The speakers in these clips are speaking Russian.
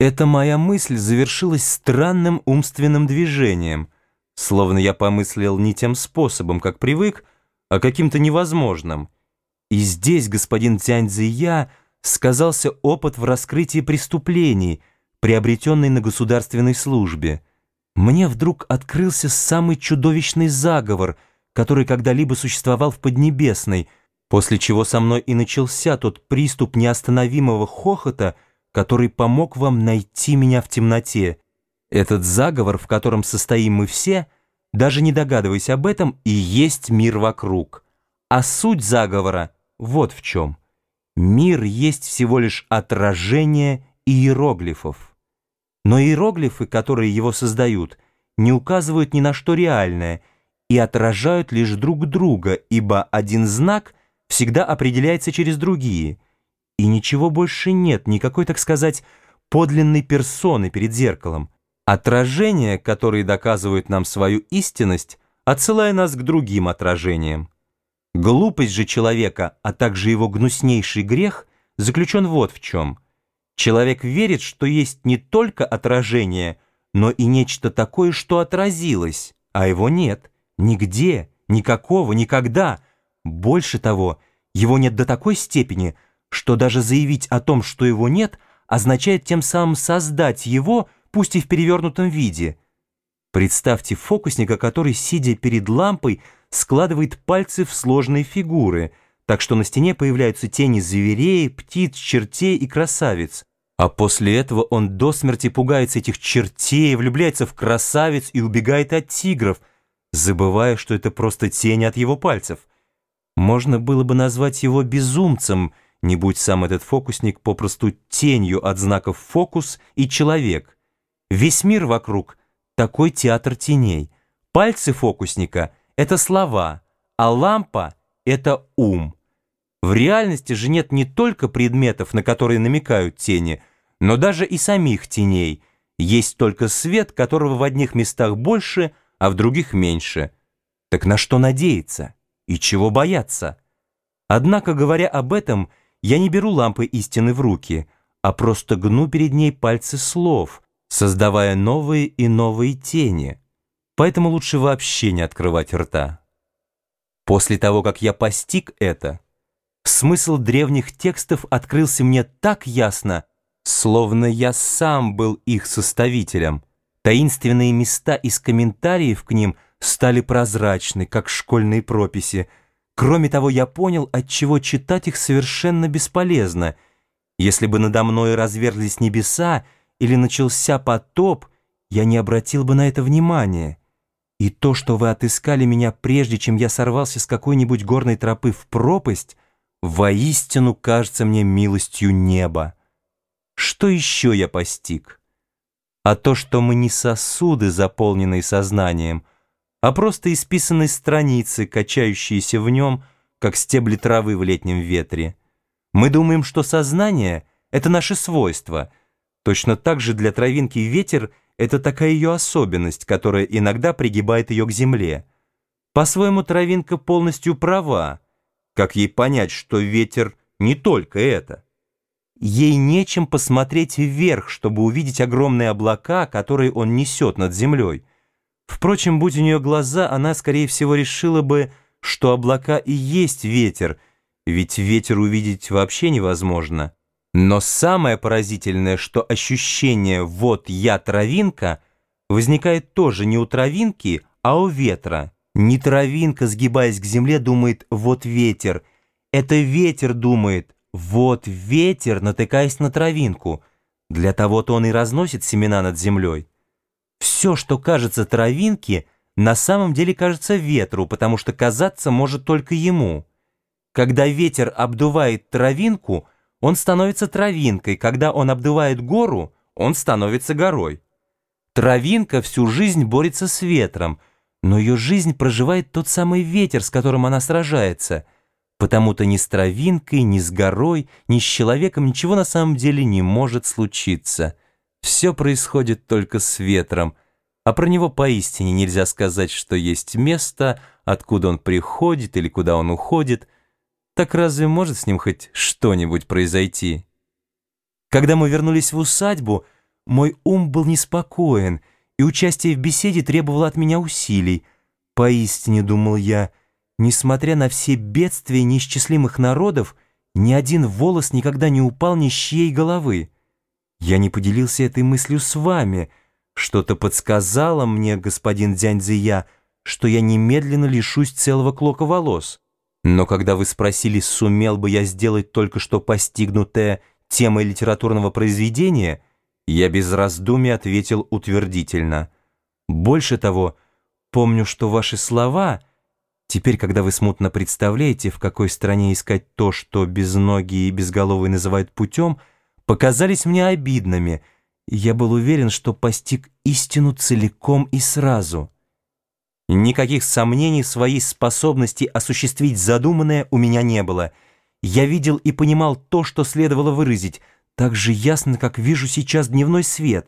Эта моя мысль завершилась странным умственным движением, словно я помыслил не тем способом, как привык, а каким-то невозможным. И здесь, господин Тяньцзия, сказался опыт в раскрытии преступлений, приобретенный на государственной службе. Мне вдруг открылся самый чудовищный заговор, который когда-либо существовал в Поднебесной, после чего со мной и начался тот приступ неостановимого хохота, который помог вам найти меня в темноте. Этот заговор, в котором состоим мы все, даже не догадываясь об этом, и есть мир вокруг. А суть заговора вот в чем. Мир есть всего лишь отражение иероглифов. Но иероглифы, которые его создают, не указывают ни на что реальное и отражают лишь друг друга, ибо один знак всегда определяется через другие. И ничего больше нет, никакой, так сказать, подлинной персоны перед зеркалом. Отражения, которые доказывают нам свою истинность, отсылая нас к другим отражениям. Глупость же человека, а также его гнуснейший грех, заключен вот в чем – Человек верит, что есть не только отражение, но и нечто такое, что отразилось, а его нет. Нигде, никакого, никогда. Больше того, его нет до такой степени, что даже заявить о том, что его нет, означает тем самым создать его, пусть и в перевернутом виде. Представьте фокусника, который, сидя перед лампой, складывает пальцы в сложные фигуры, так что на стене появляются тени зверей, птиц, чертей и красавиц. А после этого он до смерти пугается этих чертей, влюбляется в красавиц и убегает от тигров, забывая, что это просто тень от его пальцев. Можно было бы назвать его безумцем, не будь сам этот фокусник попросту тенью от знаков «фокус» и «человек». Весь мир вокруг — такой театр теней. Пальцы фокусника — это слова, а лампа — это ум. В реальности же нет не только предметов, на которые намекают тени — но даже и самих теней. Есть только свет, которого в одних местах больше, а в других меньше. Так на что надеяться? И чего бояться? Однако, говоря об этом, я не беру лампы истины в руки, а просто гну перед ней пальцы слов, создавая новые и новые тени. Поэтому лучше вообще не открывать рта. После того, как я постиг это, смысл древних текстов открылся мне так ясно, словно я сам был их составителем. Таинственные места из комментариев к ним стали прозрачны, как школьные прописи. Кроме того, я понял, отчего читать их совершенно бесполезно. Если бы надо мной разверзлись небеса или начался потоп, я не обратил бы на это внимания. И то, что вы отыскали меня прежде, чем я сорвался с какой-нибудь горной тропы в пропасть, воистину кажется мне милостью неба. Что еще я постиг? А то, что мы не сосуды, заполненные сознанием, а просто исписанные страницы, качающиеся в нем, как стебли травы в летнем ветре. Мы думаем, что сознание — это наше свойство. Точно так же для травинки ветер — это такая ее особенность, которая иногда пригибает ее к земле. По-своему, травинка полностью права. Как ей понять, что ветер не только это? Ей нечем посмотреть вверх, чтобы увидеть огромные облака, которые он несет над землей. Впрочем, будь у нее глаза, она, скорее всего, решила бы, что облака и есть ветер, ведь ветер увидеть вообще невозможно. Но самое поразительное, что ощущение «вот я травинка» возникает тоже не у травинки, а у ветра. Не травинка, сгибаясь к земле, думает «вот ветер». Это ветер думает вот ветер, натыкаясь на травинку. Для того-то он и разносит семена над землей. Все, что кажется травинке, на самом деле кажется ветру, потому что казаться может только ему. Когда ветер обдувает травинку, он становится травинкой, когда он обдувает гору, он становится горой. Травинка всю жизнь борется с ветром, но ее жизнь проживает тот самый ветер, с которым она сражается — Потому-то ни с травинкой, ни с горой, ни с человеком ничего на самом деле не может случиться. Все происходит только с ветром, а про него поистине нельзя сказать, что есть место, откуда он приходит или куда он уходит. Так разве может с ним хоть что-нибудь произойти? Когда мы вернулись в усадьбу, мой ум был неспокоен, и участие в беседе требовало от меня усилий. Поистине, думал я, несмотря на все бедствия неисчислимых народов, ни один волос никогда не упал ни с чьей головы. Я не поделился этой мыслью с вами. Что-то подсказало мне, господин Дзяньцзия, что я немедленно лишусь целого клока волос. Но когда вы спросили, сумел бы я сделать только что постигнутое темой литературного произведения, я без раздумий ответил утвердительно. Больше того, помню, что ваши слова, теперь, когда вы смутно представляете, в какой стране искать то, что безногие и безголовые называют путем, показались мне обидными, я был уверен, что постиг истину целиком и сразу. Никаких сомнений в своей способности осуществить задуманное у меня не было. Я видел и понимал то, что следовало выразить, так же ясно, как вижу сейчас дневной свет.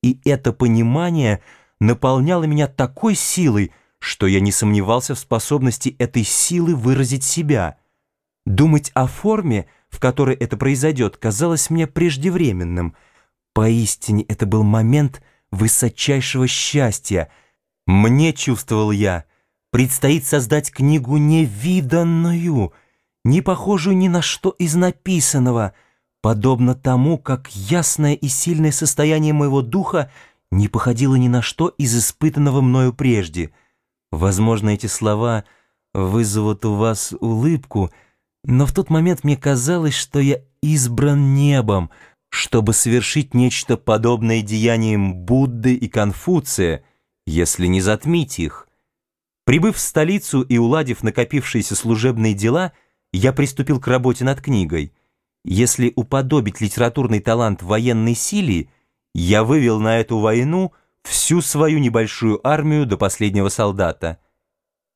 И это понимание наполняло меня такой силой, что я не сомневался в способности этой силы выразить себя. Думать о форме, в которой это произойдет, казалось мне преждевременным. Поистине это был момент высочайшего счастья — мне, чувствовал я, предстоит создать книгу невиданную, не похожую ни на что из написанного, подобно тому, как ясное и сильное состояние моего духа не походило ни на что из испытанного мною прежде. Возможно, эти слова вызовут у вас улыбку, но в тот момент мне казалось, что я избран небом, чтобы совершить нечто подобное деяниям Будды и Конфуция — если не затмить их. Прибыв в столицу и уладив накопившиеся служебные дела, я приступил к работе над книгой. Если уподобить литературный талант военной силе, я вывел на эту войну всю свою небольшую армию до последнего солдата.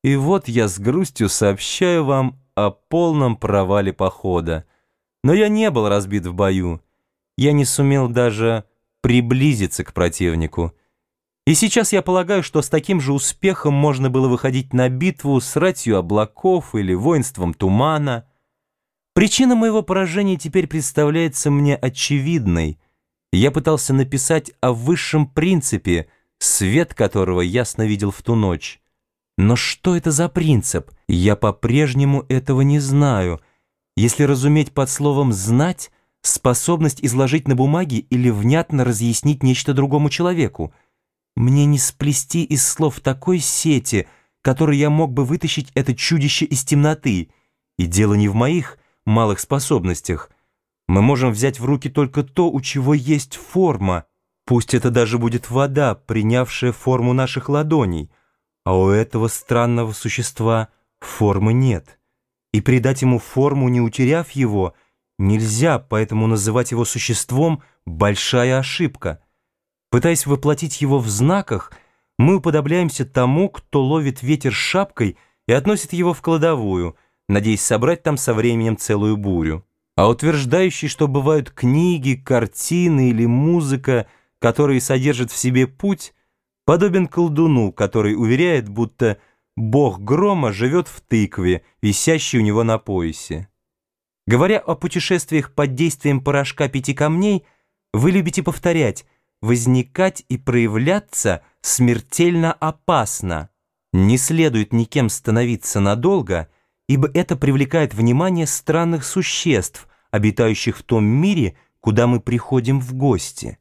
И вот я с грустью сообщаю вам о полном провале похода. Но я не был разбит в бою. Я не сумел даже приблизиться к противнику. И сейчас я полагаю, что с таким же успехом можно было выходить на битву с ратью облаков или воинством тумана. Причина моего поражения теперь представляется мне очевидной. Я пытался написать о высшем принципе, свет которого ясно видел в ту ночь. Но что это за принцип? Я по-прежнему этого не знаю. Если разуметь под словом «знать», способность изложить на бумаге или внятно разъяснить нечто другому человеку — мне не сплести из слов такой сети, которой я мог бы вытащить это чудище из темноты. И дело не в моих малых способностях. Мы можем взять в руки только то, у чего есть форма. Пусть это даже будет вода, принявшая форму наших ладоней. А у этого странного существа формы нет. И придать ему форму, не утеряв его, нельзя, поэтому называть его существом — большая ошибка. Пытаясь воплотить его в знаках, мы уподобляемся тому, кто ловит ветер шапкой и относит его в кладовую, надеясь собрать там со временем целую бурю. А утверждающий, что бывают книги, картины или музыка, которые содержат в себе путь, подобен колдуну, который уверяет, будто бог грома живет в тыкве, висящей у него на поясе. Говоря о путешествиях под действием порошка пяти камней, вы любите повторять возникать и проявляться смертельно опасно. Не следует никем становиться надолго, ибо это привлекает внимание странных существ, обитающих в том мире, куда мы приходим в гости.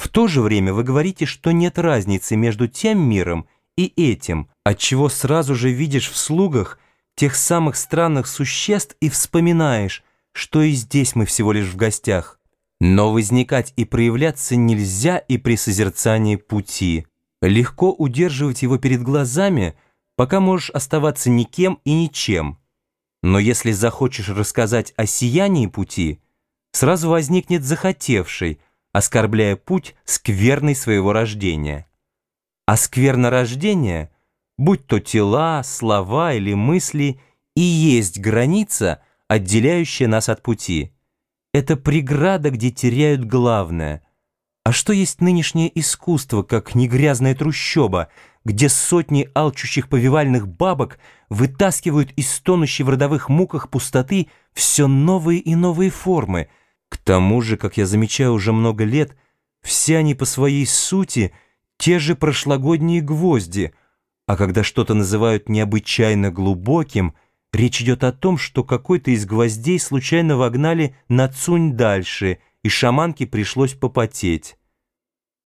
В то же время вы говорите, что нет разницы между тем миром и этим, отчего сразу же видишь в слугах тех самых странных существ и вспоминаешь, что и здесь мы всего лишь в гостях. Но возникать и проявляться нельзя и при созерцании пути. Легко удерживать его перед глазами, пока можешь оставаться никем и ничем. Но если захочешь рассказать о сиянии пути, сразу возникнет захотевший, оскорбляя путь скверной своего рождения. А скверно рождения, будь то тела, слова или мысли, и есть граница, отделяющая нас от пути. Это преграда, где теряют главное. А что есть нынешнее искусство, как негрязная трущоба, где сотни алчущих повивальных бабок вытаскивают из стонущей в родовых муках пустоты все новые и новые формы? К тому же, как я замечаю уже много лет, все они по своей сути те же прошлогодние гвозди, а когда что-то называют необычайно глубоким, речь идет о том, что какой-то из гвоздей случайно вогнали на цунь дальше, и шаманке пришлось попотеть.